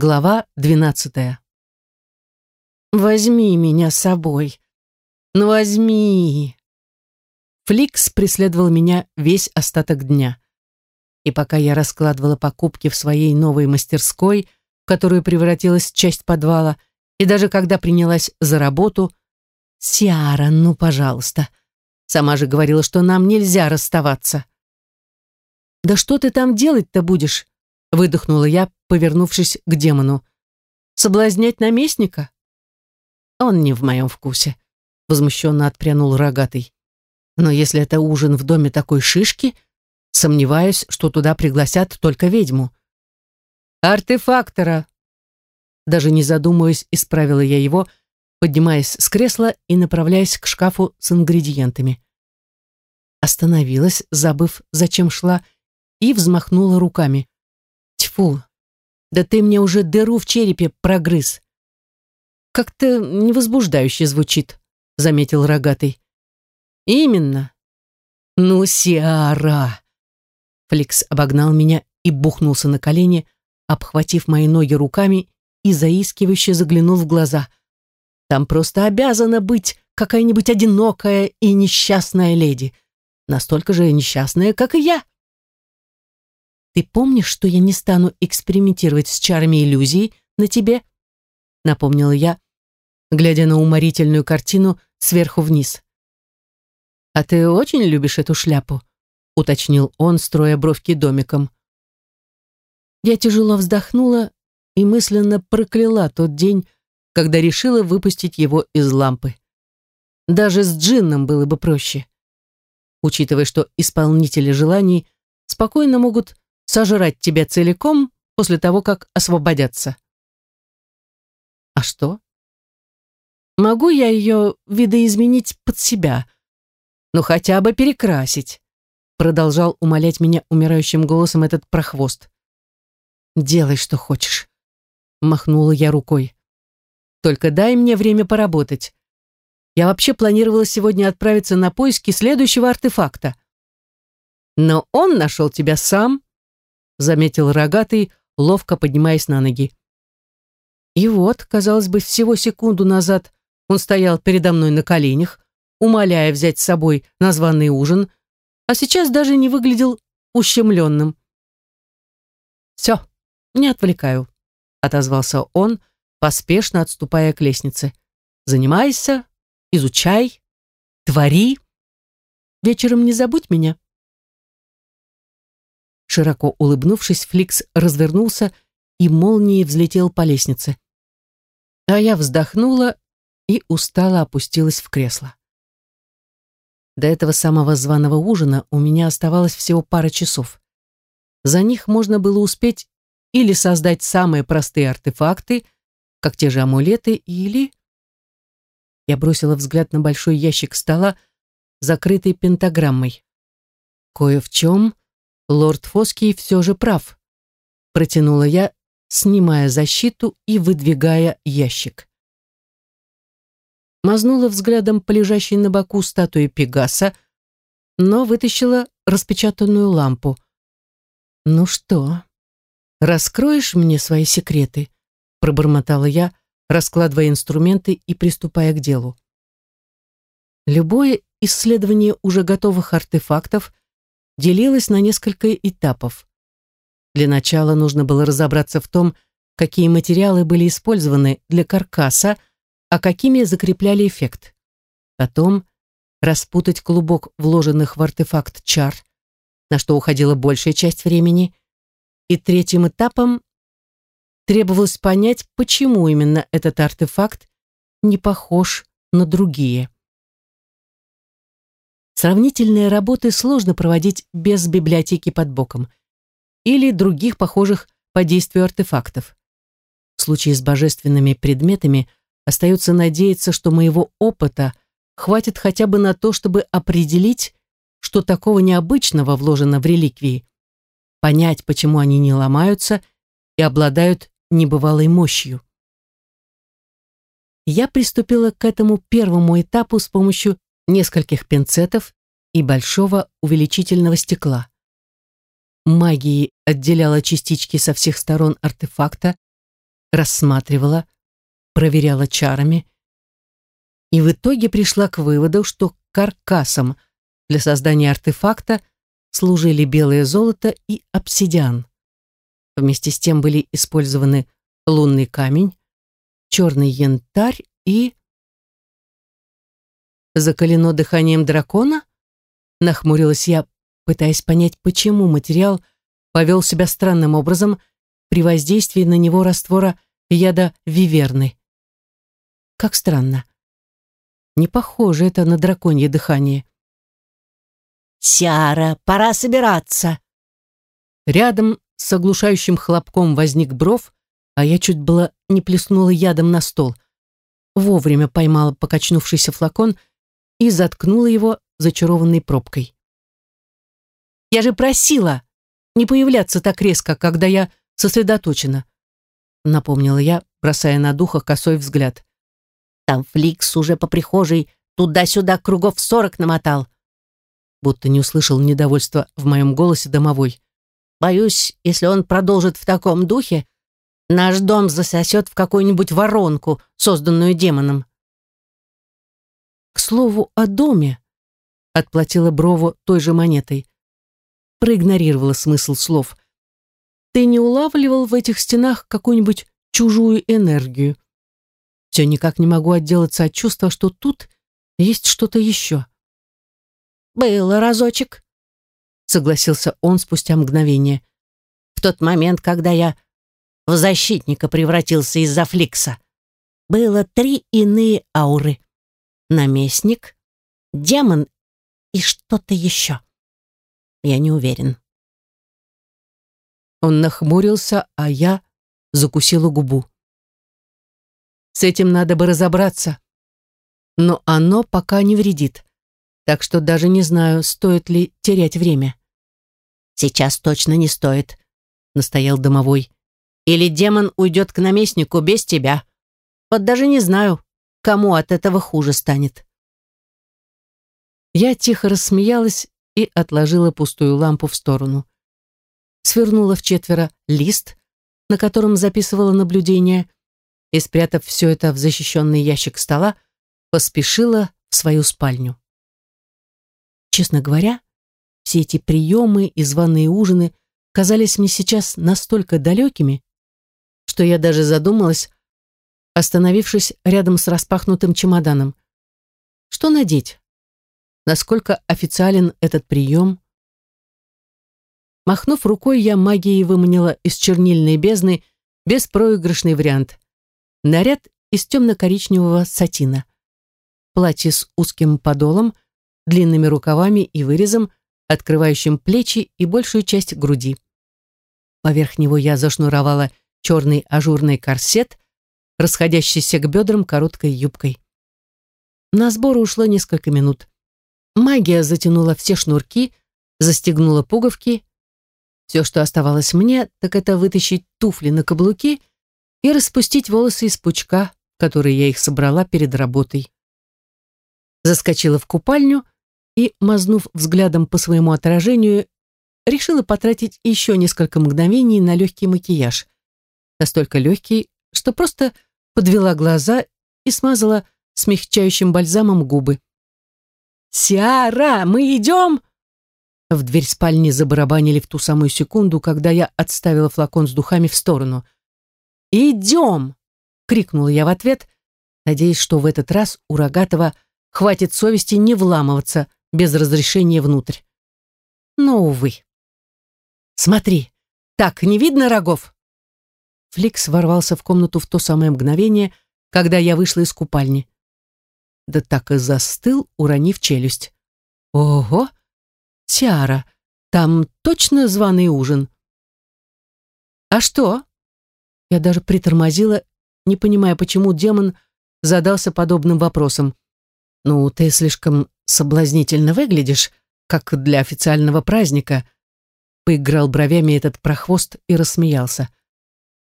Глава двенадцатая. «Возьми меня с собой! Ну возьми!» Фликс преследовал меня весь остаток дня. И пока я раскладывала покупки в своей новой мастерской, в которую превратилась часть подвала, и даже когда принялась за работу, «Сиара, ну, пожалуйста!» Сама же говорила, что нам нельзя расставаться. «Да что ты там делать-то будешь?» выдохнула я, повернувшись к демону. «Соблазнять наместника?» «Он не в моем вкусе», — возмущенно отпрянул рогатый. «Но если это ужин в доме такой шишки, сомневаюсь, что туда пригласят только ведьму». «Артефактора!» Даже не задумываясь, исправила я его, поднимаясь с кресла и направляясь к шкафу с ингредиентами. Остановилась, забыв, зачем шла, и взмахнула руками. «Тьфу, да ты мне уже дыру в черепе прогрыз. Как-то невозбуждающе звучит, заметил рогатый. Именно. Ну, Сиара. Фликс обогнал меня и бухнулся на колени, обхватив мои ноги руками и заискивающе заглянул в глаза. Там просто обязана быть какая-нибудь одинокая и несчастная леди. Настолько же несчастная, как и я. «Ты помнишь, что я не стану экспериментировать с чарами иллюзий на тебе?» Напомнила я, глядя на уморительную картину сверху вниз. «А ты очень любишь эту шляпу?» уточнил он, строя бровки домиком. Я тяжело вздохнула и мысленно прокляла тот день, когда решила выпустить его из лампы. Даже с джинном было бы проще. Учитывая, что исполнители желаний спокойно могут сожрать тебя целиком после того, как освободятся. А что? Могу я ее видоизменить под себя? Ну, хотя бы перекрасить, продолжал умолять меня умирающим голосом этот прохвост. Делай, что хочешь, махнула я рукой. Только дай мне время поработать. Я вообще планировала сегодня отправиться на поиски следующего артефакта. Но он нашел тебя сам, заметил рогатый, ловко поднимаясь на ноги. И вот, казалось бы, всего секунду назад он стоял передо мной на коленях, умоляя взять с собой названный ужин, а сейчас даже не выглядел ущемленным. «Все, не отвлекаю», — отозвался он, поспешно отступая к лестнице. «Занимайся, изучай, твори. Вечером не забудь меня». Широко улыбнувшись, Фликс развернулся и молнией взлетел по лестнице. А я вздохнула и устало опустилась в кресло. До этого самого званого ужина у меня оставалось всего пара часов. За них можно было успеть или создать самые простые артефакты, как те же амулеты, или... Я бросила взгляд на большой ящик стола, закрытый пентаграммой. Кое в чем Лорд Фоский все же прав, протянула я, снимая защиту и выдвигая ящик. Мазнула взглядом по лежащей на боку статуи Пегаса, но вытащила распечатанную лампу. «Ну что, раскроешь мне свои секреты?» пробормотала я, раскладывая инструменты и приступая к делу. Любое исследование уже готовых артефактов делилась на несколько этапов. Для начала нужно было разобраться в том, какие материалы были использованы для каркаса, а какими закрепляли эффект. Потом распутать клубок вложенных в артефакт чар, на что уходила большая часть времени. И третьим этапом требовалось понять, почему именно этот артефакт не похож на другие. Сравнительные работы сложно проводить без библиотеки под боком или других похожих по действию артефактов. В случае с божественными предметами остается надеяться, что моего опыта хватит хотя бы на то, чтобы определить, что такого необычного вложено в реликвии, понять, почему они не ломаются и обладают небывалой мощью. Я приступила к этому первому этапу с помощью нескольких пинцетов и большого увеличительного стекла. Магией отделяла частички со всех сторон артефакта, рассматривала, проверяла чарами и в итоге пришла к выводу, что каркасом для создания артефакта служили белое золото и обсидиан. Вместе с тем были использованы лунный камень, черный янтарь и закалено дыханием дракона? Нахмурилась я, пытаясь понять, почему материал повел себя странным образом при воздействии на него раствора яда виверны. Как странно. Не похоже это на драконье дыхание. «Сиара, пора собираться!» Рядом с оглушающим хлопком возник бров, а я чуть было не плеснула ядом на стол. Вовремя поймала покачнувшийся флакон и заткнула его зачарованной пробкой. «Я же просила не появляться так резко, когда я сосредоточена», напомнила я, бросая на духа косой взгляд. «Там Фликс уже по прихожей туда-сюда кругов сорок намотал», будто не услышал недовольства в моем голосе домовой. «Боюсь, если он продолжит в таком духе, наш дом засосет в какую-нибудь воронку, созданную демоном». К слову о доме, отплатила брово той же монетой. Проигнорировала смысл слов. Ты не улавливал в этих стенах какую-нибудь чужую энергию. Все никак не могу отделаться от чувства, что тут есть что-то еще. Было разочек, согласился он спустя мгновение. В тот момент, когда я в защитника превратился из-за фликса. Было три иные ауры наместник, демон и что-то еще. Я не уверен. Он нахмурился, а я закусила губу. С этим надо бы разобраться. Но оно пока не вредит, так что даже не знаю, стоит ли терять время. Сейчас точно не стоит, настоял домовой. Или демон уйдет к наместнику без тебя. Вот даже не знаю, кому от этого хуже станет. Я тихо рассмеялась и отложила пустую лампу в сторону. Свернула в четверо лист, на котором записывала наблюдение, и, спрятав все это в защищенный ящик стола, поспешила в свою спальню. Честно говоря, все эти приемы и званые ужины казались мне сейчас настолько далекими, что я даже задумалась, остановившись рядом с распахнутым чемоданом. Что надеть? Насколько официален этот прием? Махнув рукой, я магией выманила из чернильной бездны беспроигрышный вариант. Наряд из темно-коричневого сатина. Платье с узким подолом, длинными рукавами и вырезом, открывающим плечи и большую часть груди. Поверх него я зашнуровала черный ажурный корсет – расходящейся к бедрам короткой юбкой. На сборы ушло несколько минут. Магия затянула все шнурки, застегнула пуговки. Все, что оставалось мне, так это вытащить туфли на каблуки и распустить волосы из пучка, который я их собрала перед работой. Заскочила в купальню и, мазнув взглядом по своему отражению, решила потратить еще несколько мгновений на легкий макияж. Настолько легкий, что просто подвела глаза и смазала смягчающим бальзамом губы. «Сиара, мы идем!» В дверь спальни забарабанили в ту самую секунду, когда я отставила флакон с духами в сторону. «Идем!» — крикнула я в ответ, надеясь, что в этот раз у Рогатова хватит совести не вламываться без разрешения внутрь. Но, увы. «Смотри, так не видно рогов?» Фликс ворвался в комнату в то самое мгновение, когда я вышла из купальни. Да так и застыл, уронив челюсть. Ого! Тиара, там точно званый ужин. А что? Я даже притормозила, не понимая, почему демон задался подобным вопросом. Ну, ты слишком соблазнительно выглядишь, как для официального праздника. Поиграл бровями этот прохвост и рассмеялся.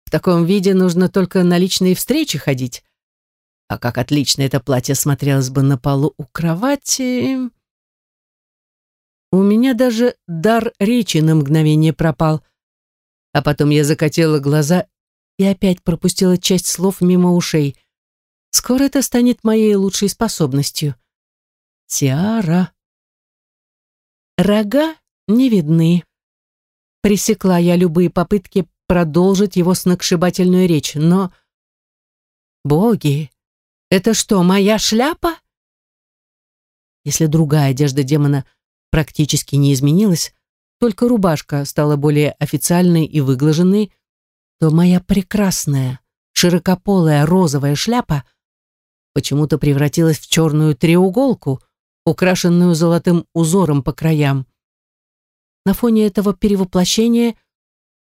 В таком виде нужно только на личные встречи ходить. А как отлично это платье смотрелось бы на полу у кровати. У меня даже дар речи на мгновение пропал. А потом я закатила глаза и опять пропустила часть слов мимо ушей. Скоро это станет моей лучшей способностью. Тиара. Рога не видны. Пресекла я любые попытки продолжить его сногсшибательную речь, но... «Боги, это что, моя шляпа?» Если другая одежда демона практически не изменилась, только рубашка стала более официальной и выглаженной, то моя прекрасная, широкополая розовая шляпа почему-то превратилась в черную треуголку, украшенную золотым узором по краям. На фоне этого перевоплощения –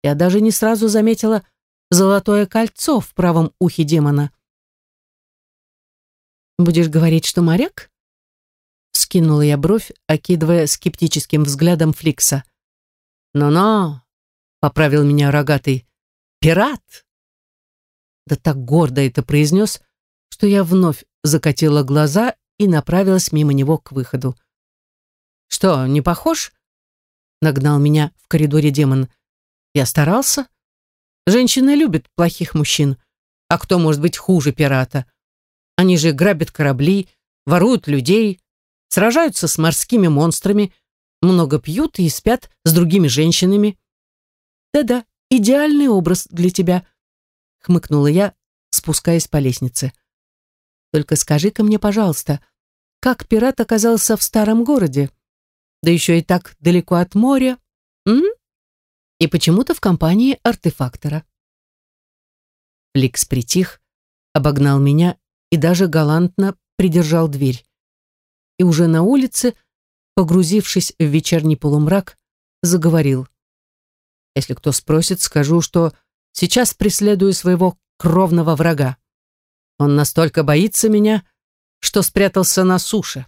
я даже не сразу заметила золотое кольцо в правом ухе демона. «Будешь говорить, что моряк?» Скинула я бровь, окидывая скептическим взглядом Фликса. «Но-но!» — поправил меня рогатый. «Пират!» Да так гордо это произнес, что я вновь закатила глаза и направилась мимо него к выходу. «Что, не похож?» — нагнал меня в коридоре демон. Я старался. Женщины любят плохих мужчин. А кто может быть хуже пирата? Они же грабят корабли, воруют людей, сражаются с морскими монстрами, много пьют и спят с другими женщинами. Да-да, идеальный образ для тебя, хмыкнула я, спускаясь по лестнице. Только скажи-ка мне, пожалуйста, как пират оказался в старом городе? Да еще и так далеко от моря. М? и почему-то в компании артефактора. Фликс притих, обогнал меня и даже галантно придержал дверь. И уже на улице, погрузившись в вечерний полумрак, заговорил. Если кто спросит, скажу, что сейчас преследую своего кровного врага. Он настолько боится меня, что спрятался на суше.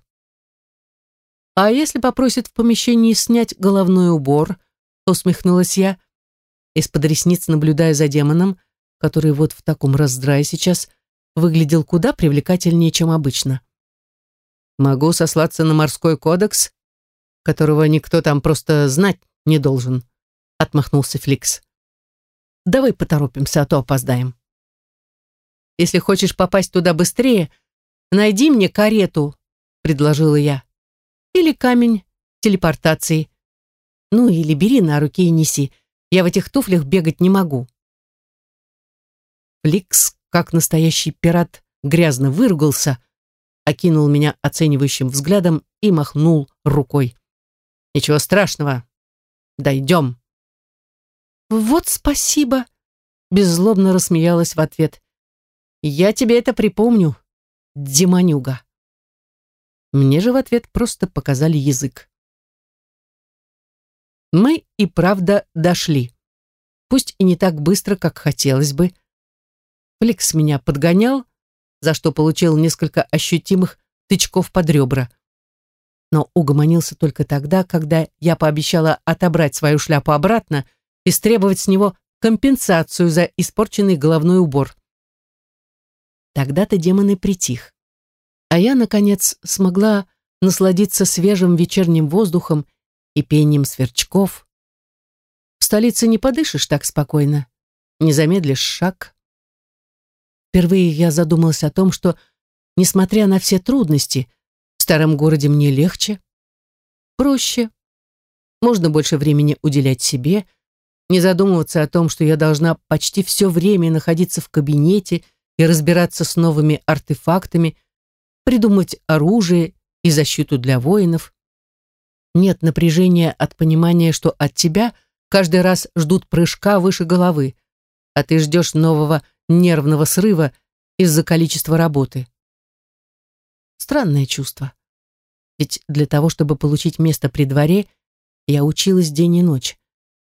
А если попросит в помещении снять головной убор — усмехнулась я, из-под ресниц наблюдая за демоном, который вот в таком раздрае сейчас выглядел куда привлекательнее, чем обычно. Могу сослаться на морской кодекс, которого никто там просто знать не должен, отмахнулся Фликс. Давай поторопимся, а то опоздаем. Если хочешь попасть туда быстрее, найди мне карету, предложила я. Или камень телепортации. Ну или бери на руки и неси. Я в этих туфлях бегать не могу. Фликс, как настоящий пират, грязно выругался, окинул меня оценивающим взглядом и махнул рукой. «Ничего страшного. Дойдем». «Вот спасибо!» — беззлобно рассмеялась в ответ. «Я тебе это припомню, демонюга». Мне же в ответ просто показали язык. Мы и правда дошли. Пусть и не так быстро, как хотелось бы. Фликс меня подгонял, за что получил несколько ощутимых тычков под ребра. Но угомонился только тогда, когда я пообещала отобрать свою шляпу обратно и требовать с него компенсацию за испорченный головной убор. Тогда-то демоны и притих. А я, наконец, смогла насладиться свежим вечерним воздухом и пением сверчков. В столице не подышишь так спокойно, не замедлишь шаг. Впервые я задумалась о том, что, несмотря на все трудности, в старом городе мне легче, проще, можно больше времени уделять себе, не задумываться о том, что я должна почти все время находиться в кабинете и разбираться с новыми артефактами, придумать оружие и защиту для воинов. Нет напряжения от понимания, что от тебя каждый раз ждут прыжка выше головы, а ты ждешь нового нервного срыва из-за количества работы. Странное чувство. Ведь для того, чтобы получить место при дворе, я училась день и ночь,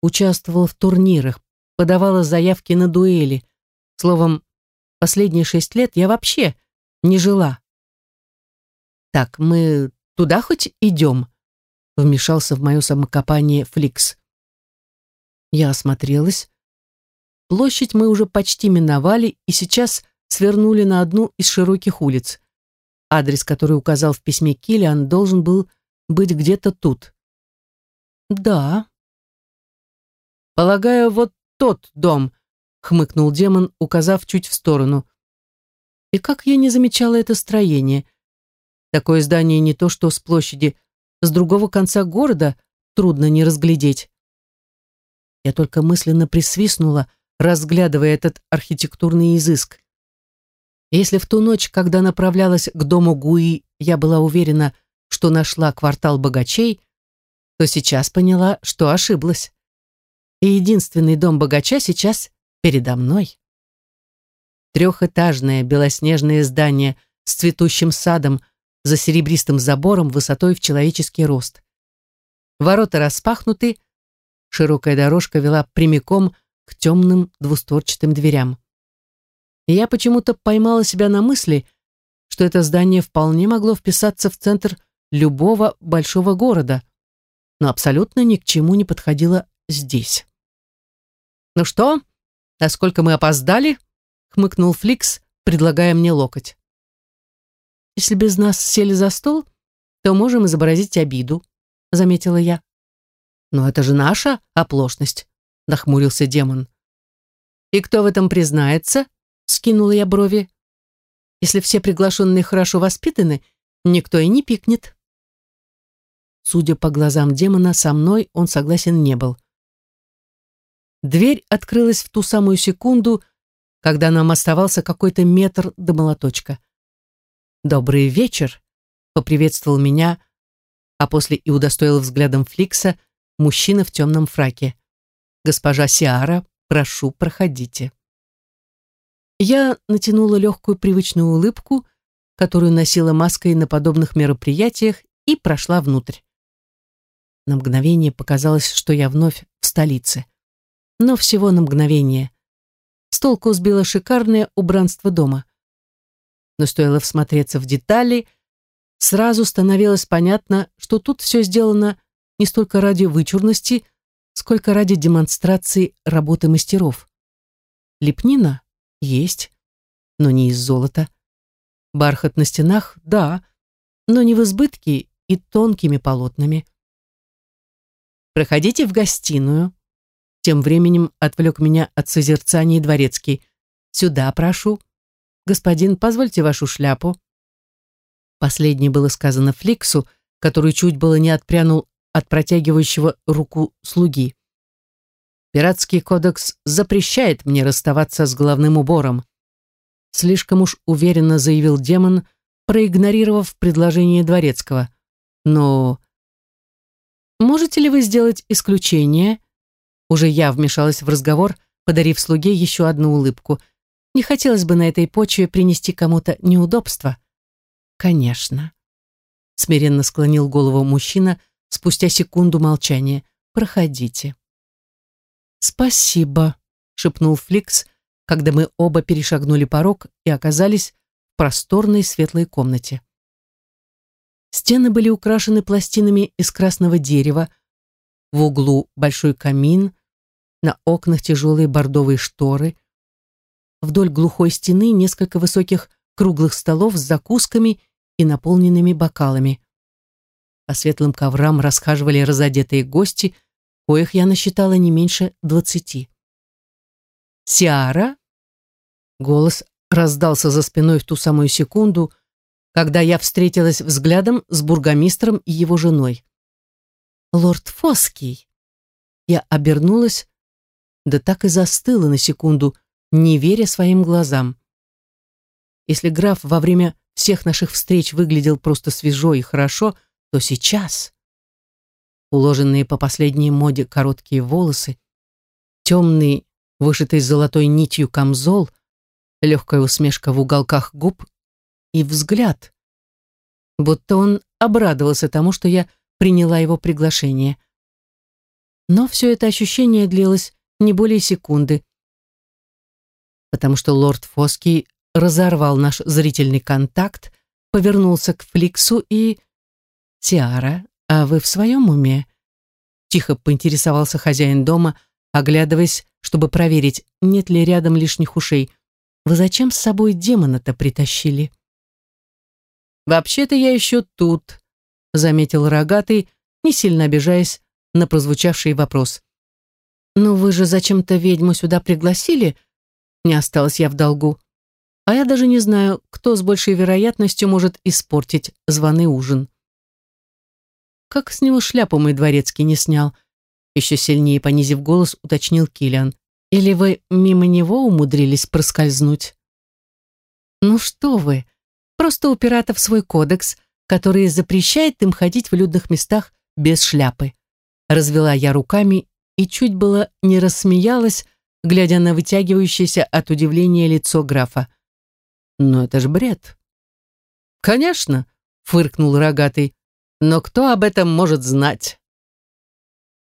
участвовала в турнирах, подавала заявки на дуэли. Словом, последние шесть лет я вообще не жила. «Так, мы туда хоть идем?» вмешался в мое самокопание Фликс. Я осмотрелась. Площадь мы уже почти миновали и сейчас свернули на одну из широких улиц. Адрес, который указал в письме Киллиан, должен был быть где-то тут. «Да». «Полагаю, вот тот дом», — хмыкнул демон, указав чуть в сторону. «И как я не замечала это строение? Такое здание не то что с площади с другого конца города трудно не разглядеть. Я только мысленно присвистнула, разглядывая этот архитектурный изыск. Если в ту ночь, когда направлялась к дому Гуи, я была уверена, что нашла квартал богачей, то сейчас поняла, что ошиблась. И единственный дом богача сейчас передо мной. Трехэтажное белоснежное здание с цветущим садом – за серебристым забором высотой в человеческий рост. Ворота распахнуты, широкая дорожка вела прямиком к темным двустворчатым дверям. Я почему-то поймала себя на мысли, что это здание вполне могло вписаться в центр любого большого города, но абсолютно ни к чему не подходило здесь. «Ну что, насколько мы опоздали?» — хмыкнул Фликс, предлагая мне локоть. Если без нас сели за стол, то можем изобразить обиду, заметила я. Но это же наша оплошность, нахмурился демон. И кто в этом признается? скинула я брови. Если все приглашенные хорошо воспитаны, никто и не пикнет. Судя по глазам демона, со мной он согласен не был. Дверь открылась в ту самую секунду, когда нам оставался какой-то метр до молоточка. «Добрый вечер», — поприветствовал меня, а после и удостоил взглядом Фликса мужчина в темном фраке. «Госпожа Сиара, прошу, проходите». Я натянула легкую привычную улыбку, которую носила маской на подобных мероприятиях, и прошла внутрь. На мгновение показалось, что я вновь в столице. Но всего на мгновение. С толку сбило шикарное убранство дома но стоило всмотреться в детали, сразу становилось понятно, что тут все сделано не столько ради вычурности, сколько ради демонстрации работы мастеров. Лепнина есть, но не из золота. Бархат на стенах, да, но не в избытке и тонкими полотнами. «Проходите в гостиную», — тем временем отвлек меня от созерцания дворецкий. «Сюда прошу». «Господин, позвольте вашу шляпу». Последнее было сказано Фликсу, который чуть было не отпрянул от протягивающего руку слуги. «Пиратский кодекс запрещает мне расставаться с главным убором», слишком уж уверенно заявил демон, проигнорировав предложение Дворецкого. «Но...» «Можете ли вы сделать исключение?» Уже я вмешалась в разговор, подарив слуге еще одну улыбку – не хотелось бы на этой почве принести кому-то неудобства. Конечно. Смиренно склонил голову мужчина спустя секунду молчания. Проходите. Спасибо, шепнул Фликс, когда мы оба перешагнули порог и оказались в просторной светлой комнате. Стены были украшены пластинами из красного дерева, в углу большой камин, на окнах тяжелые бордовые шторы — Вдоль глухой стены несколько высоких круглых столов с закусками и наполненными бокалами. По светлым коврам расхаживали разодетые гости, коих я насчитала не меньше двадцати. «Сиара?» Голос раздался за спиной в ту самую секунду, когда я встретилась взглядом с бургомистром и его женой. «Лорд Фоский!» Я обернулась, да так и застыла на секунду, не веря своим глазам. Если граф во время всех наших встреч выглядел просто свежо и хорошо, то сейчас... Уложенные по последней моде короткие волосы, темный, вышитый золотой нитью камзол, легкая усмешка в уголках губ и взгляд. Будто он обрадовался тому, что я приняла его приглашение. Но все это ощущение длилось не более секунды, потому что лорд Фоски разорвал наш зрительный контакт, повернулся к Фликсу и... «Тиара, а вы в своем уме?» Тихо поинтересовался хозяин дома, оглядываясь, чтобы проверить, нет ли рядом лишних ушей. «Вы зачем с собой демона-то притащили?» «Вообще-то я еще тут», — заметил рогатый, не сильно обижаясь на прозвучавший вопрос. «Но вы же зачем-то ведьму сюда пригласили, не осталась я в долгу. А я даже не знаю, кто с большей вероятностью может испортить званый ужин. Как с него шляпу мой дворецкий не снял? Еще сильнее понизив голос, уточнил Киллиан. Или вы мимо него умудрились проскользнуть? Ну что вы, просто у пиратов свой кодекс, который запрещает им ходить в людных местах без шляпы. Развела я руками и чуть было не рассмеялась, глядя на вытягивающееся от удивления лицо графа. «Но это ж бред!» «Конечно!» — фыркнул рогатый. «Но кто об этом может знать?»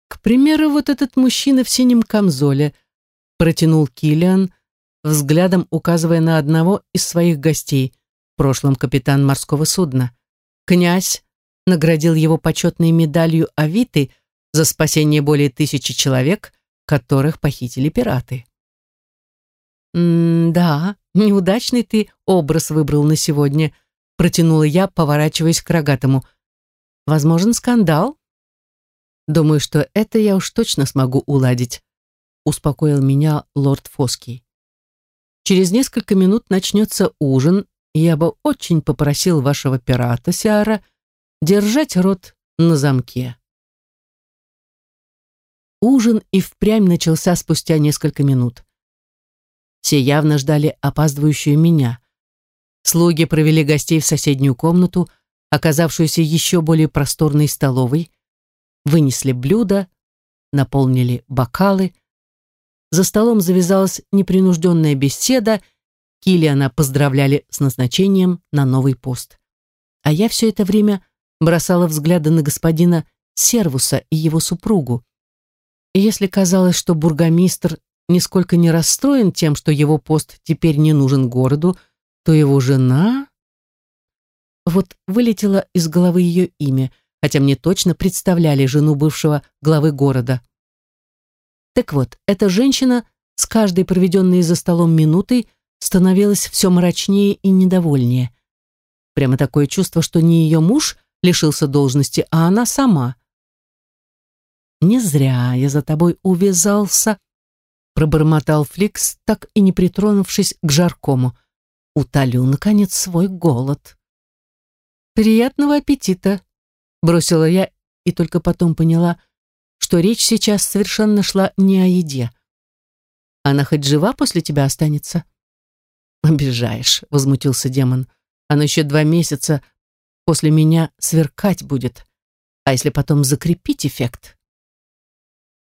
«К примеру, вот этот мужчина в синем камзоле», — протянул Киллиан, взглядом указывая на одного из своих гостей, в прошлом капитан морского судна. «Князь наградил его почетной медалью Авиты за спасение более тысячи человек которых похитили пираты. Да, неудачный ты образ выбрал на сегодня», протянула я, поворачиваясь к рогатому. «Возможен скандал?» «Думаю, что это я уж точно смогу уладить», успокоил меня лорд Фоски. «Через несколько минут начнется ужин, и я бы очень попросил вашего пирата Сиара держать рот на замке». Ужин и впрямь начался спустя несколько минут. Все явно ждали опаздывающую меня. Слуги провели гостей в соседнюю комнату, оказавшуюся еще более просторной столовой, вынесли блюда, наполнили бокалы. За столом завязалась непринужденная беседа, Килиана поздравляли с назначением на новый пост. А я все это время бросала взгляды на господина Сервуса и его супругу, и если казалось, что бургомистр нисколько не расстроен тем, что его пост теперь не нужен городу, то его жена... Вот вылетело из головы ее имя, хотя мне точно представляли жену бывшего главы города. Так вот, эта женщина с каждой проведенной за столом минутой становилась все мрачнее и недовольнее. Прямо такое чувство, что не ее муж лишился должности, а она сама — не зря я за тобой увязался, пробормотал Фликс, так и не притронувшись к жаркому. Утолю, наконец, свой голод. «Приятного аппетита!» — бросила я и только потом поняла, что речь сейчас совершенно шла не о еде. «Она хоть жива после тебя останется?» «Обижаешь», — возмутился демон. «Она еще два месяца после меня сверкать будет. А если потом закрепить эффект?»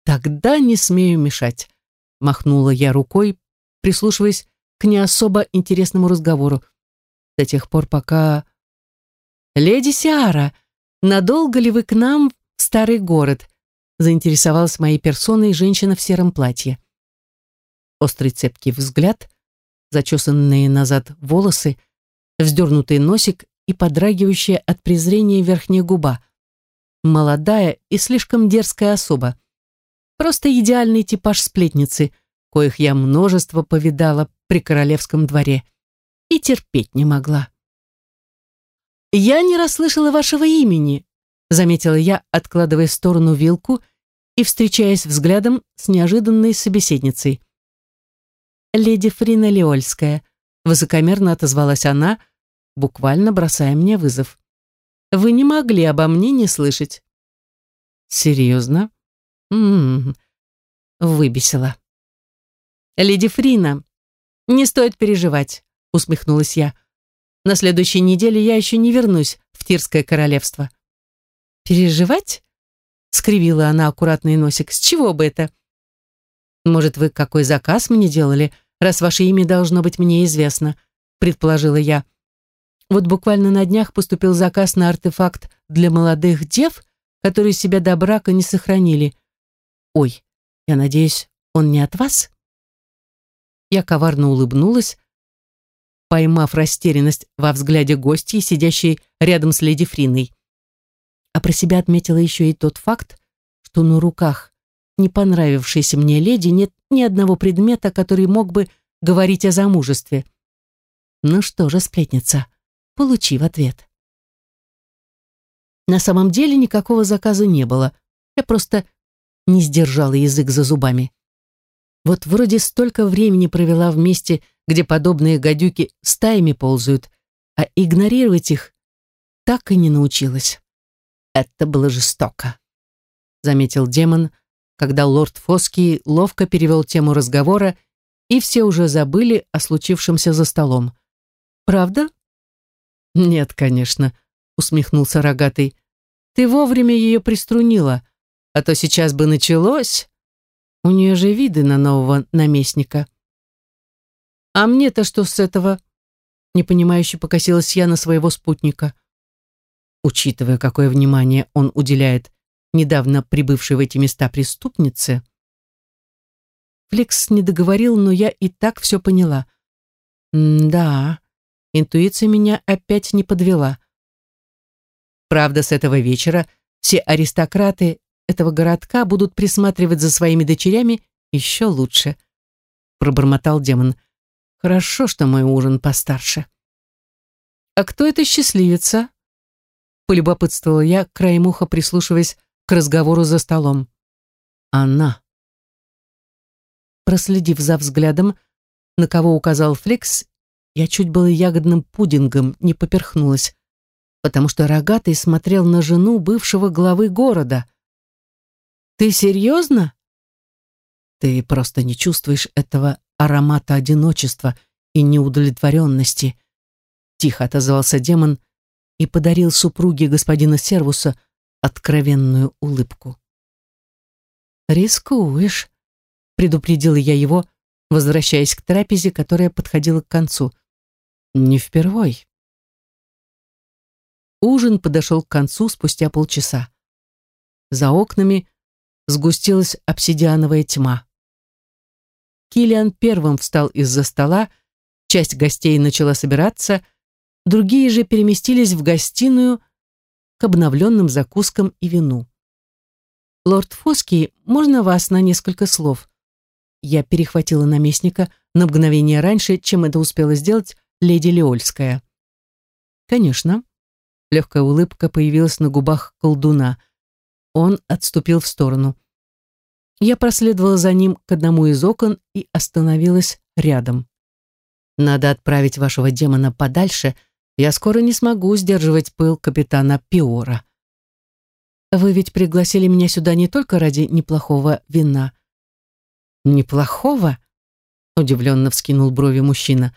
«Тогда не смею мешать», — махнула я рукой, прислушиваясь к не особо интересному разговору. До тех пор, пока... «Леди Сиара, надолго ли вы к нам в старый город?» заинтересовалась моей персоной женщина в сером платье. Острый цепкий взгляд, зачесанные назад волосы, вздернутый носик и подрагивающая от презрения верхняя губа. Молодая и слишком дерзкая особа — Просто идеальный типаж сплетницы, коих я множество повидала при королевском дворе и терпеть не могла. «Я не расслышала вашего имени», — заметила я, откладывая в сторону вилку и встречаясь взглядом с неожиданной собеседницей. «Леди Фрина Леольская», — высокомерно отозвалась она, буквально бросая мне вызов. «Вы не могли обо мне не слышать». «Серьезно?» Ммм, выбесила. «Леди Фрина, не стоит переживать», — усмехнулась я. «На следующей неделе я еще не вернусь в Тирское королевство». «Переживать?» — скривила она аккуратный носик. «С чего бы это?» «Может, вы какой заказ мне делали, раз ваше имя должно быть мне известно?» — предположила я. «Вот буквально на днях поступил заказ на артефакт для молодых дев, которые себя до брака не сохранили», — «Ой, я надеюсь, он не от вас?» Я коварно улыбнулась, поймав растерянность во взгляде гостьи, сидящей рядом с леди Фриной. А про себя отметила еще и тот факт, что на руках не понравившейся мне леди нет ни одного предмета, который мог бы говорить о замужестве. Ну что же, сплетница, получи в ответ. На самом деле никакого заказа не было. Я просто не сдержала язык за зубами. Вот вроде столько времени провела вместе, где подобные гадюки стаями ползают, а игнорировать их так и не научилась. Это было жестоко, заметил демон, когда лорд Фоский ловко перевел тему разговора, и все уже забыли о случившемся за столом. Правда? Нет, конечно, усмехнулся рогатый. Ты вовремя ее приструнила а то сейчас бы началось. У нее же виды на нового наместника. А мне-то что с этого? Непонимающе покосилась я на своего спутника. Учитывая, какое внимание он уделяет недавно прибывшей в эти места преступнице, Фликс не договорил, но я и так все поняла. Да, интуиция меня опять не подвела. Правда, с этого вечера все аристократы этого городка будут присматривать за своими дочерями еще лучше», — пробормотал демон. «Хорошо, что мой ужин постарше». «А кто эта счастливица?» — полюбопытствовала я, краем уха прислушиваясь к разговору за столом. «Она». Проследив за взглядом, на кого указал Флекс, я чуть было ягодным пудингом не поперхнулась, потому что рогатый смотрел на жену бывшего главы города — ты серьезно? Ты просто не чувствуешь этого аромата одиночества и неудовлетворенности. Тихо отозвался демон и подарил супруге господина Сервуса откровенную улыбку. «Рискуешь», — Предупредил я его, возвращаясь к трапезе, которая подходила к концу. «Не впервой». Ужин подошел к концу спустя полчаса. За окнами сгустилась обсидиановая тьма. Килиан первым встал из-за стола, часть гостей начала собираться, другие же переместились в гостиную к обновленным закускам и вину. «Лорд Фоски, можно вас на несколько слов?» Я перехватила наместника на мгновение раньше, чем это успела сделать леди Леольская. «Конечно». Легкая улыбка появилась на губах колдуна. Он отступил в сторону. Я проследовала за ним к одному из окон и остановилась рядом. «Надо отправить вашего демона подальше. Я скоро не смогу сдерживать пыл капитана Пиора». «Вы ведь пригласили меня сюда не только ради неплохого вина». «Неплохого?» — удивленно вскинул брови мужчина.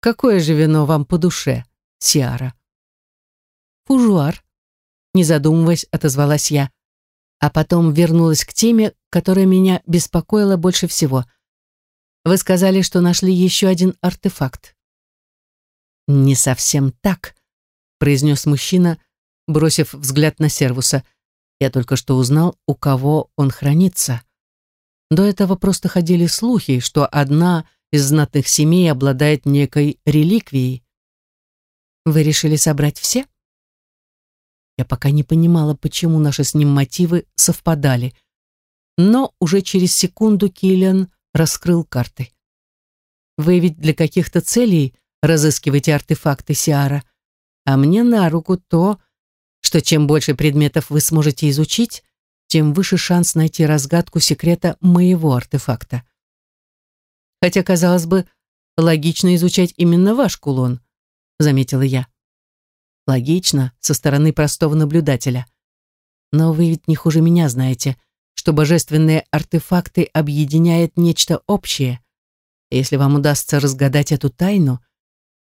«Какое же вино вам по душе, Сиара?» «Пужуар», не задумываясь, отозвалась я. А потом вернулась к теме, которая меня беспокоила больше всего. Вы сказали, что нашли еще один артефакт. Не совсем так, произнес мужчина, бросив взгляд на сервуса. Я только что узнал, у кого он хранится. До этого просто ходили слухи, что одна из знатных семей обладает некой реликвией. Вы решили собрать все? Я пока не понимала, почему наши с ним мотивы совпадали. Но уже через секунду Киллиан раскрыл карты. «Вы ведь для каких-то целей разыскиваете артефакты Сиара, а мне на руку то, что чем больше предметов вы сможете изучить, тем выше шанс найти разгадку секрета моего артефакта. Хотя, казалось бы, логично изучать именно ваш кулон, заметила я. Логично, со стороны простого наблюдателя. Но вы ведь не хуже меня знаете, что божественные артефакты объединяет нечто общее. Если вам удастся разгадать эту тайну,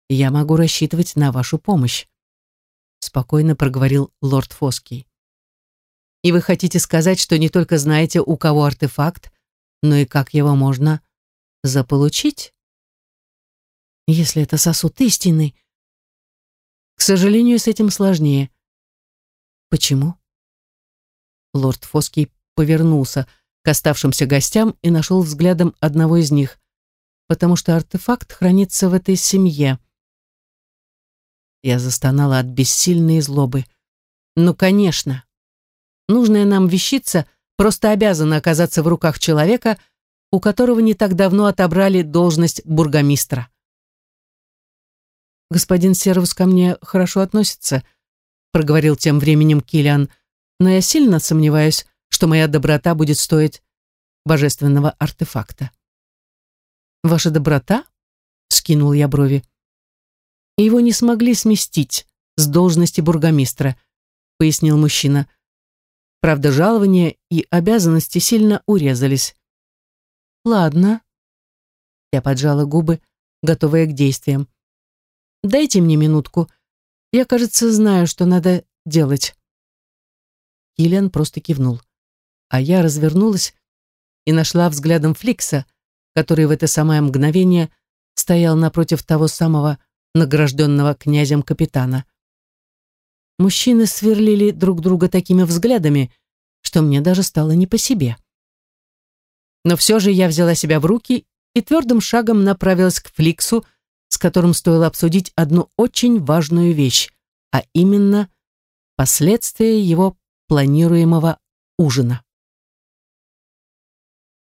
я могу рассчитывать на вашу помощь», — спокойно проговорил лорд Фоский. «И вы хотите сказать, что не только знаете, у кого артефакт, но и как его можно заполучить?» «Если это сосуд истинный. К сожалению, с этим сложнее. Почему? Лорд Фоски повернулся к оставшимся гостям и нашел взглядом одного из них, потому что артефакт хранится в этой семье. Я застонала от бессильной злобы. Ну, конечно. Нужная нам вещица просто обязана оказаться в руках человека, у которого не так давно отобрали должность бургомистра господин Сервус ко мне хорошо относится», — проговорил тем временем Килиан, «но я сильно сомневаюсь, что моя доброта будет стоить божественного артефакта». «Ваша доброта?» — скинул я брови. «Его не смогли сместить с должности бургомистра», — пояснил мужчина. «Правда, жалования и обязанности сильно урезались». «Ладно». Я поджала губы, готовая к действиям. Дайте мне минутку. Я, кажется, знаю, что надо делать. Киллиан просто кивнул. А я развернулась и нашла взглядом Фликса, который в это самое мгновение стоял напротив того самого награжденного князем капитана. Мужчины сверлили друг друга такими взглядами, что мне даже стало не по себе. Но все же я взяла себя в руки и твердым шагом направилась к Фликсу, с которым стоило обсудить одну очень важную вещь, а именно последствия его планируемого ужина.